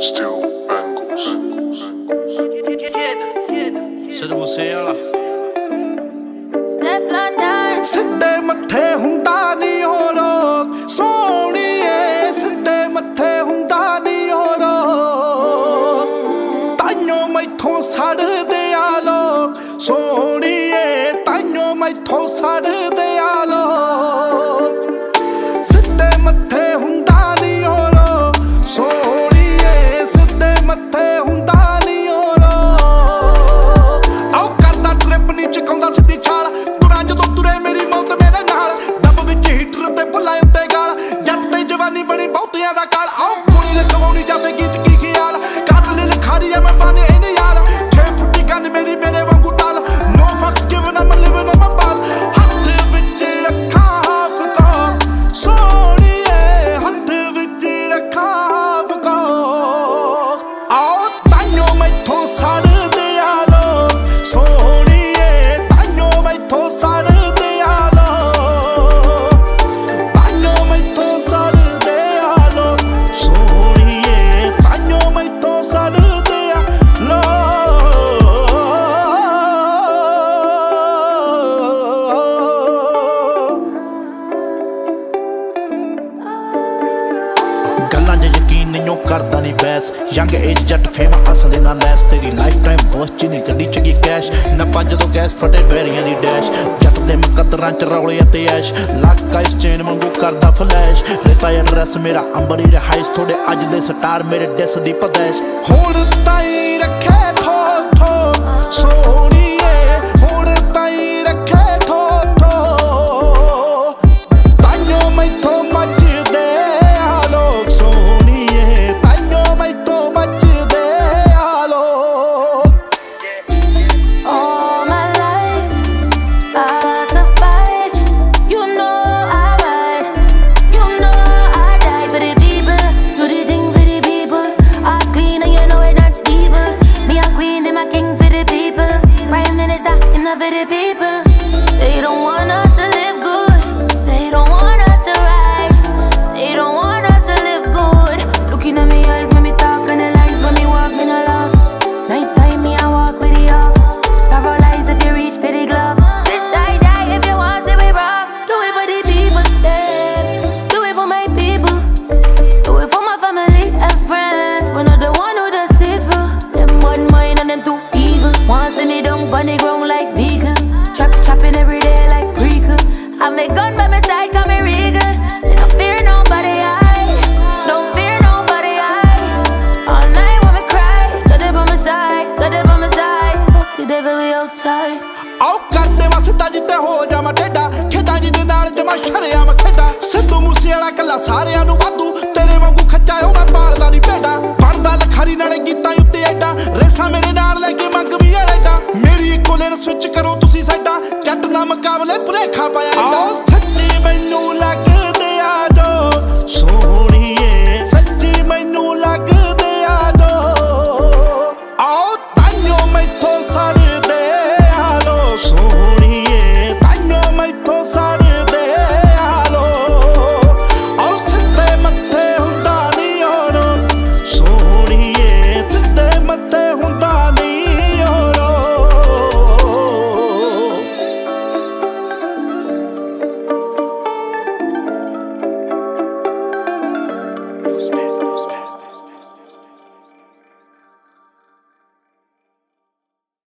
Still Bengals. Should we say, ਕਰਦਾ ਨਹੀਂ ਬੈਸ ਯੰਗ ਏਜ ਜੱਟ ਫੇਮਾ ਅਸਲੇ ਨਾਲ ਲੈਸ ਤੇਰੀ ਲਾਈਫ ਟਾਈਮ ਵਾਚ ਨਹੀਂ ਗੱਡੀ ਚਗੀ ਕੈਸ਼ ਨਾ ਪੰਜ ਤੋਂ ਗੈਸ ਫਟੇ ਬੈਰੀਆਂ ਦੀ ਡੈਸ਼ ਜੱਟ ਦੇ ਮੁਕੱਦਰਾਂ ਚ ਰੌਲੇ ਅਤੇ ਐਸ਼। ਲੱਕ ਆਈਸ ਚੇਨ ਵਾਂਗੂ ਕਰਦਾ ਫਲੈਸ਼ ਰੇਤਾ ਐਡਰੈਸ ਮੇਰਾ ਅੰਬਰੀ ਰਹਾਇਸ਼। ਥੋੜੇ ਅੱਜ ਦੇ ਸਟਾਰ ਮੇਰੇ ਦਿਸ ਦੀ ਪਦੈਸ਼। ਹੁਣ wine and them too evil. One see me down on the ground like nigga. Chop chopping every day like prequel. I make gun by my side, come me regal. And I fear nobody, I don't fear nobody, I all night when me cry. Got them by my side, got them by my side. Fuck the devil be outside. ਆਓ ਕਰਦੇ ਵਸਦਾ ਜਿੱਤੇ ਹੋ ਜਾਵਾਂ ਟੇਡਾ ਖੇਡਾਂ ਜਿਹਦੇ ਨਾਲ ਜਮਾ ਸ਼ਰਿਆਮ ਖੇਡਾਂ ਸਿੱਧੂ ਮੂਸੇ ਵਾਲਾ ਕੱਲਾ ਸਾਰਿਆਂ ਨੂੰ ਵਾਧੂ I'm a lip, but that cop, I ain't oh.